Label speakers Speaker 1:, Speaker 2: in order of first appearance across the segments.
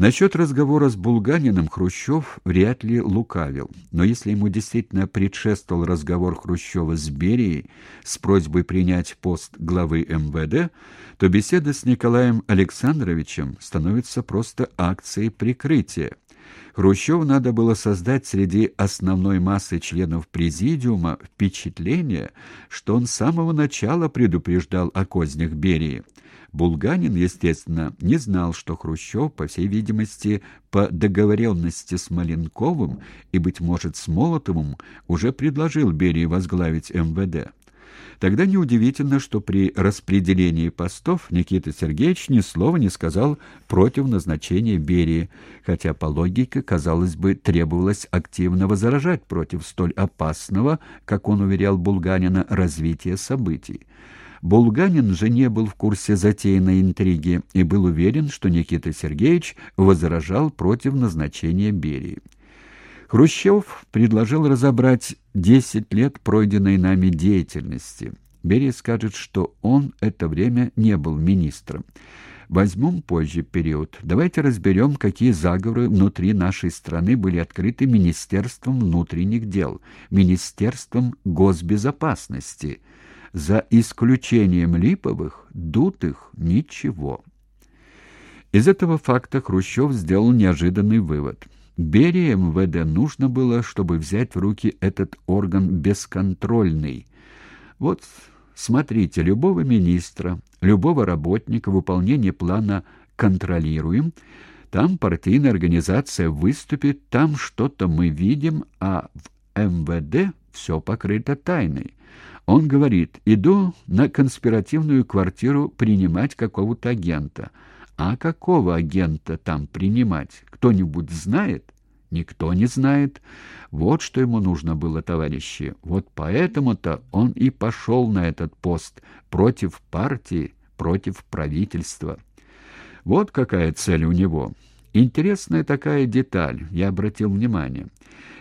Speaker 1: Насчет разговора с Булганиным Хрущев вряд ли лукавил, но если ему действительно предшествовал разговор Хрущева с Берией с просьбой принять пост главы МВД, то беседа с Николаем Александровичем становится просто акцией прикрытия. Хрущеву надо было создать среди основной массы членов президиума впечатление, что он с самого начала предупреждал о кознях Берии. Булганин, естественно, не знал, что Хрущев, по всей видимости, по договоренности с Маленковым и, быть может, с Молотовым, уже предложил Берии возглавить МВД. Тогда неудивительно, что при распределении постов Никита Сергеевич ни слова не сказал против назначения Берии, хотя по логике, казалось бы, требовалось активно возражать против столь опасного, как он уверял Булганина, развития событий. Булганин же не был в курсе затеянной интриги и был уверен, что Никита Сергеевич возражал против назначения Берии. Хрущев предложил разобрать 10 лет пройденной нами деятельности. Берия скажет, что он это время не был министром. Возьмем позже период. Давайте разберем, какие заговоры внутри нашей страны были открыты Министерством внутренних дел, Министерством госбезопасности. За исключением липовых, дутых, ничего. Из этого факта Хрущев сделал неожиданный вывод – Берии МВД нужно было, чтобы взять в руки этот орган бесконтрольный. Вот смотрите, любого министра, любого работника выполнение плана контролируем, там партийная организация выступит, там что-то мы видим, а в МВД все покрыто тайной. Он говорит, иду на конспиративную квартиру принимать какого-то агента. А какого агента там принимать? Кто-нибудь знает? Никто не знает. Вот что ему нужно было, товарищи. Вот поэтому-то он и пошел на этот пост против партии, против правительства. Вот какая цель у него. Интересная такая деталь, я обратил внимание.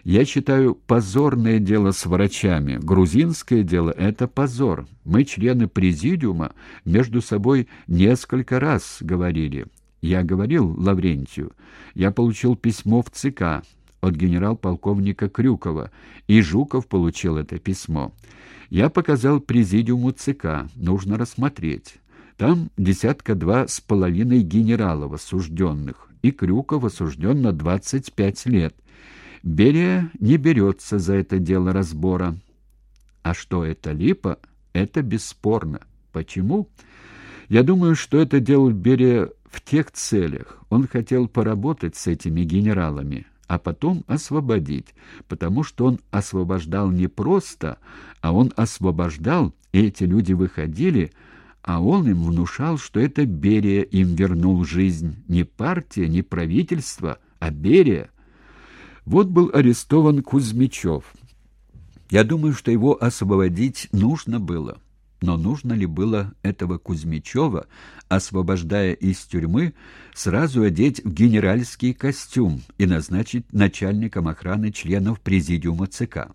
Speaker 1: Я считаю позорное дело с врачами. Грузинское дело — это позор. Мы, члены президиума, между собой несколько раз говорили. Я говорил Лаврентию, я получил письмо в ЦК от генерал-полковника Крюкова, и Жуков получил это письмо. Я показал президиуму ЦК, нужно рассмотреть. Там десятка два с половиной генералов осужденных, и Крюков осужден на 25 лет. Берия не берется за это дело разбора. А что это липа, это бесспорно. Почему? Я думаю, что это делал Берия в тех целях. Он хотел поработать с этими генералами, а потом освободить, потому что он освобождал не просто, а он освобождал, и эти люди выходили, а он им внушал, что это Берия им вернул жизнь, не партия, не правительство, а Берия. Вот был арестован Кузьмичев. Я думаю, что его освободить нужно было. Но нужно ли было этого Кузьмичева, освобождая из тюрьмы, сразу одеть в генеральский костюм и назначить начальником охраны членов президиума ЦК?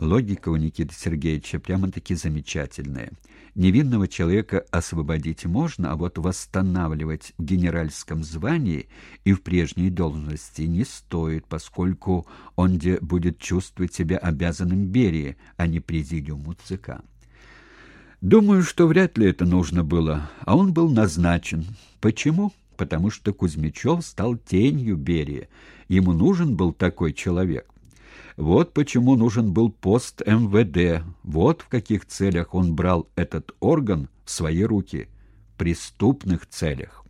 Speaker 1: Логика у Никиты Сергеевича прямо-таки замечательная. Невинного человека освободить можно, а вот восстанавливать в генеральском звании и в прежней должности не стоит, поскольку он где будет чувствовать себя обязанным Берии, а не президиуму ЦК. Думаю, что вряд ли это нужно было, а он был назначен. Почему? Потому что Кузьмичев стал тенью Берия. Ему нужен был такой человек. Вот почему нужен был пост МВД. Вот в каких целях он брал этот орган в свои руки. В преступных целях.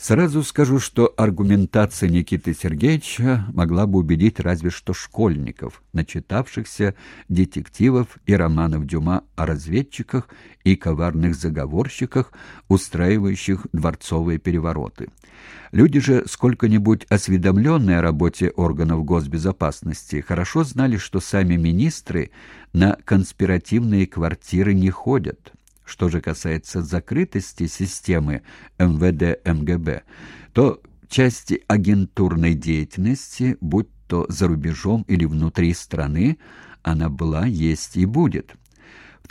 Speaker 1: Сразу скажу, что аргументация Никиты Сергеевича могла бы убедить разве что школьников, начитавшихся детективов и романов Дюма о разведчиках и коварных заговорщиках, устраивающих дворцовые перевороты. Люди же, сколько-нибудь осведомленные о работе органов госбезопасности, хорошо знали, что сами министры на конспиративные квартиры не ходят. Что же касается закрытости системы МВД-МГБ, то части агентурной деятельности, будь то за рубежом или внутри страны, она была, есть и будет.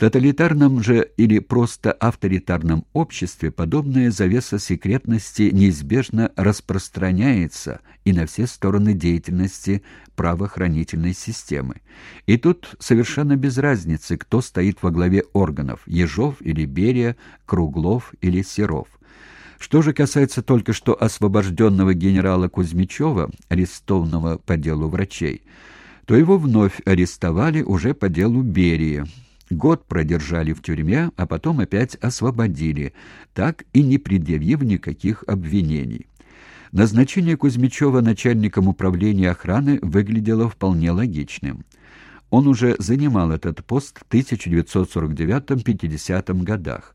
Speaker 1: Тоталитарном же или просто авторитарном обществе подобная завеса секретности неизбежно распространяется и на все стороны деятельности правоохранительной системы. И тут совершенно без разницы, кто стоит во главе органов – Ежов или Берия, Круглов или Серов. Что же касается только что освобожденного генерала Кузьмичева, арестованного по делу врачей, то его вновь арестовали уже по делу Берии – Год продержали в тюрьме, а потом опять освободили, так и не предъявив никаких обвинений. Назначение Кузьмичева начальником управления охраны выглядело вполне логичным. Он уже занимал этот пост в 1949-50 годах,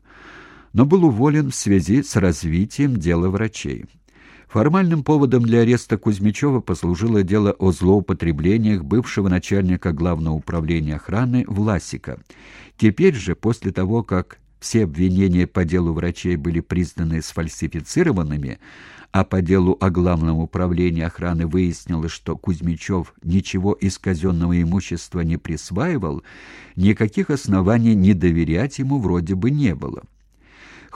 Speaker 1: но был уволен в связи с развитием дела врачей. Формальным поводом для ареста Кузьмичева послужило дело о злоупотреблениях бывшего начальника Главного управления охраны Власика. Теперь же, после того, как все обвинения по делу врачей были признаны сфальсифицированными, а по делу о Главном управлении охраны выяснилось, что Кузьмичев ничего из казенного имущества не присваивал, никаких оснований не доверять ему вроде бы не было.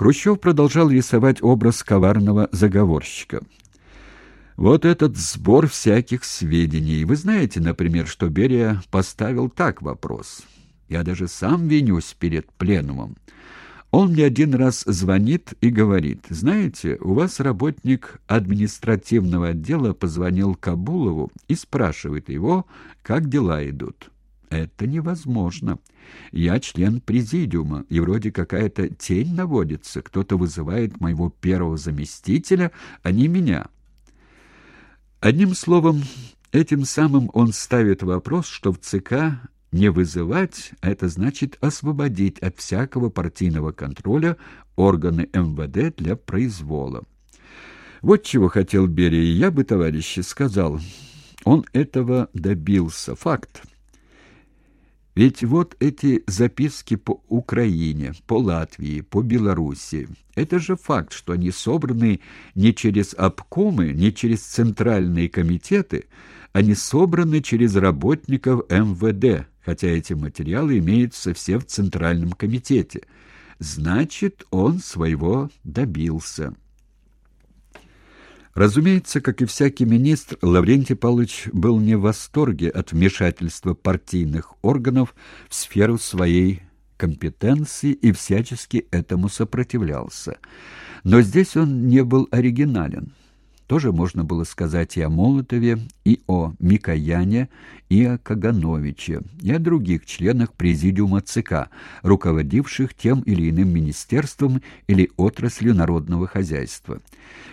Speaker 1: Хрущев продолжал рисовать образ коварного заговорщика. Вот этот сбор всяких сведений. Вы знаете, например, что Берия поставил так вопрос. Я даже сам винюсь перед пленумом. Он мне один раз звонит и говорит, «Знаете, у вас работник административного отдела позвонил Кабулову и спрашивает его, как дела идут». Это невозможно. Я член президиума, и вроде какая-то тень наводится. Кто-то вызывает моего первого заместителя, а не меня. Одним словом, этим самым он ставит вопрос, что в ЦК не вызывать, это значит освободить от всякого партийного контроля органы МВД для произвола. Вот чего хотел Берия, я бы, товарищи, сказал. Он этого добился. Факт. Ведь вот эти записки по Украине, по Латвии, по Белоруссии. Это же факт, что они собраны не через обкомы, не через центральные комитеты, они собраны через работников МВД, хотя эти материалы имеются все в Центральном комитете. Значит, он своего добился. Разумеется, как и всякий министр, Лаврентий Павлович был не в восторге от вмешательства партийных органов в сферу своей компетенции и всячески этому сопротивлялся. Но здесь он не был оригинален. Тоже можно было сказать и о Молотове, и о Микояне, и о Кагановиче, и о других членах Президиума ЦК, руководивших тем или иным министерством или отраслью народного хозяйства.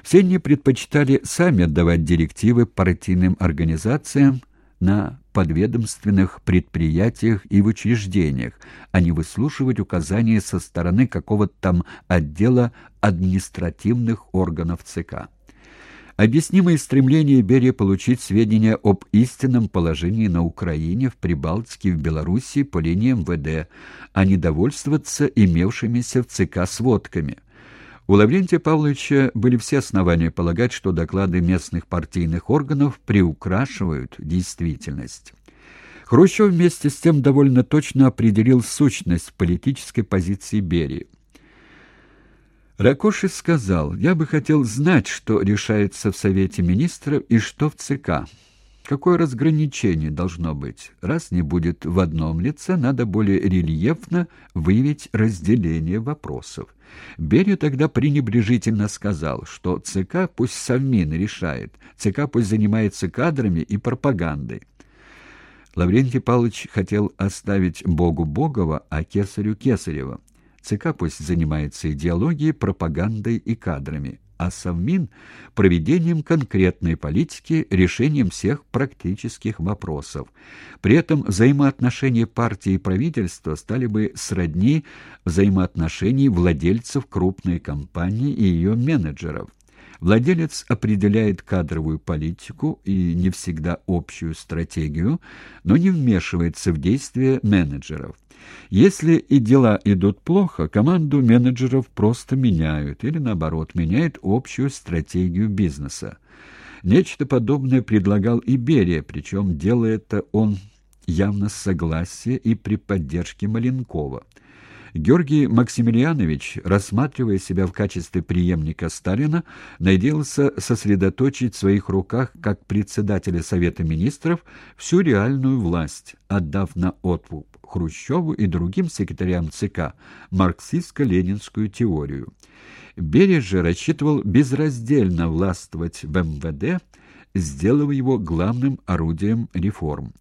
Speaker 1: Все они предпочитали сами отдавать директивы партийным организациям на подведомственных предприятиях и в учреждениях, а не выслушивать указания со стороны какого-то там отдела административных органов ЦК. Объяснимое стремление Берия получить сведения об истинном положении на Украине, в Прибалтике, в Белоруссии по линии МВД, а не довольствоваться имевшимися в ЦК сводками. У Лаврентия Павловича были все основания полагать, что доклады местных партийных органов приукрашивают действительность. Хрущев вместе с тем довольно точно определил сущность политической позиции Берии. Ракоши сказал, «Я бы хотел знать, что решается в Совете Министров и что в ЦК. Какое разграничение должно быть? Раз не будет в одном лице, надо более рельефно выявить разделение вопросов». Берия тогда пренебрежительно сказал, что ЦК пусть Совмин решает, ЦК пусть занимается кадрами и пропагандой. Лаврентий Павлович хотел оставить Богу Богова, а Кесарю Кесарева. ЦК пусть занимается идеологией, пропагандой и кадрами, а Совмин – проведением конкретной политики, решением всех практических вопросов. При этом взаимоотношения партии и правительства стали бы сродни взаимоотношений владельцев крупной компании и ее менеджеров. Владелец определяет кадровую политику и не всегда общую стратегию, но не вмешивается в действия менеджеров. Если и дела идут плохо, команду менеджеров просто меняют или, наоборот, меняют общую стратегию бизнеса. Нечто подобное предлагал и Берия, причем делает это он явно с согласия и при поддержке Маленкова – Георгий Максимилианович, рассматривая себя в качестве преемника Сталина, надеялся сосредоточить в своих руках, как председателя Совета министров, всю реальную власть, отдав на откуп Хрущеву и другим секретарям ЦК марксистско-ленинскую теорию. Берия же рассчитывал безраздельно властвовать в МВД, сделав его главным орудием реформ.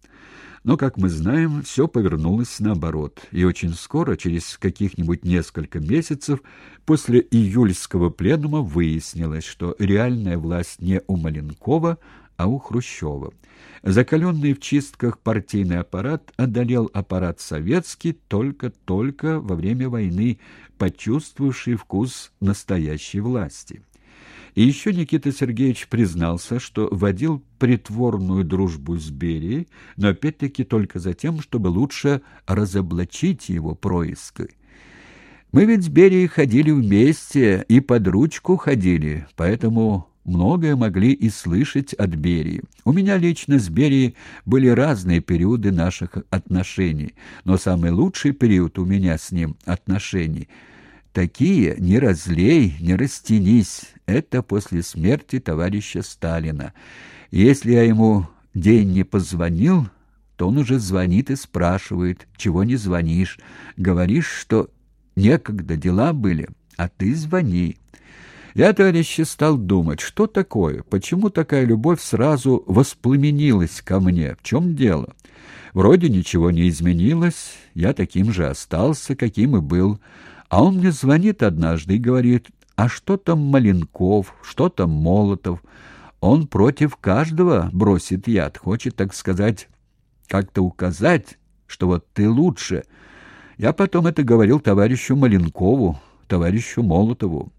Speaker 1: Но, как мы знаем, все повернулось наоборот, и очень скоро, через каких-нибудь несколько месяцев, после июльского пленума выяснилось, что реальная власть не у Маленкова, а у Хрущева. Закаленный в чистках партийный аппарат одолел аппарат советский только-только во время войны, почувствовавший вкус настоящей власти. И еще Никита Сергеевич признался, что водил притворную дружбу с Берией, но опять-таки только за тем, чтобы лучше разоблачить его проиской. Мы ведь с Берией ходили вместе и под ручку ходили, поэтому многое могли и слышать от Берии. У меня лично с Берией были разные периоды наших отношений, но самый лучший период у меня с ним отношений — Такие не разлей, не растянись. Это после смерти товарища Сталина. Если я ему день не позвонил, то он уже звонит и спрашивает, чего не звонишь. Говоришь, что некогда дела были, а ты звони. Я, товарищи, стал думать, что такое, почему такая любовь сразу воспламенилась ко мне, в чем дело? Вроде ничего не изменилось, я таким же остался, каким и был. А он мне звонит однажды и говорит, а что там Маленков, что там Молотов? Он против каждого бросит яд, хочет, так сказать, как-то указать, что вот ты лучше. Я потом это говорил товарищу Маленкову, товарищу Молотову.